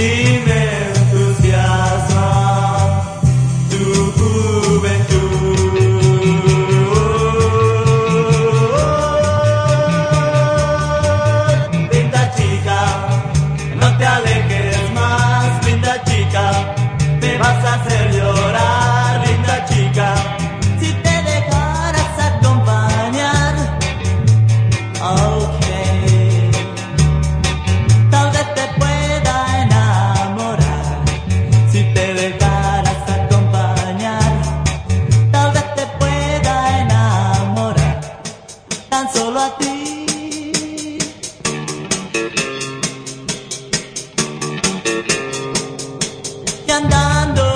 Amen. andando.